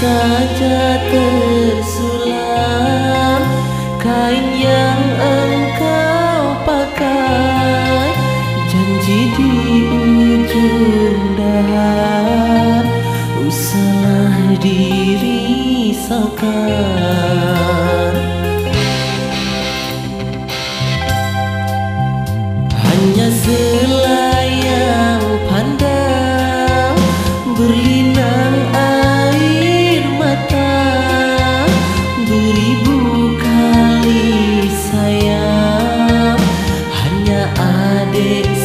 xa cha tới it is.